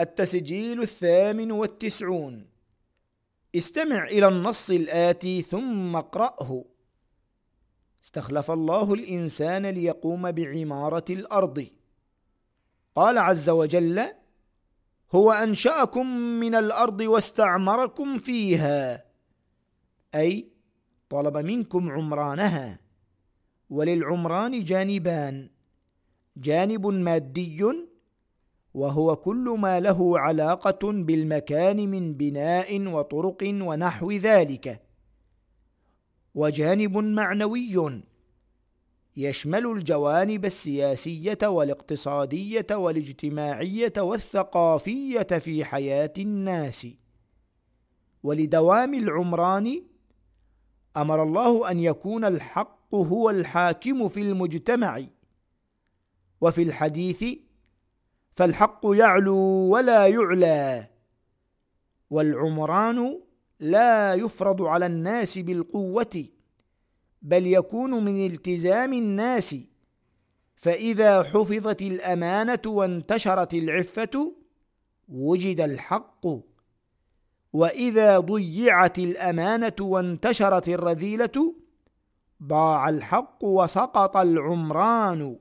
التسجيل الثامن والتسعون. استمع إلى النص الآتي ثم اقرأه. استخلف الله الإنسان ليقوم بعمارة الأرض. قال عز وجل هو أنشأكم من الأرض واستعمركم فيها. أي طلب منكم عمرانها. وللعمران جانبان. جانب مادي وهو كل ما له علاقة بالمكان من بناء وطرق ونحو ذلك. وجانب معنوي يشمل الجوانب السياسية والاقتصادية والاجتماعية والثقافية في حياة الناس. ولدوام العمران أمر الله أن يكون الحق هو الحاكم في المجتمع. وفي الحديث فالحق يعلو ولا يعلى والعمران لا يفرض على الناس بالقوة بل يكون من التزام الناس. فإذا حفظت الأمانة وانتشرت العفة وجد الحق. وإذا ضيعت الأمانة وانتشرت الرذيلة ضاع الحق وسقط العمران.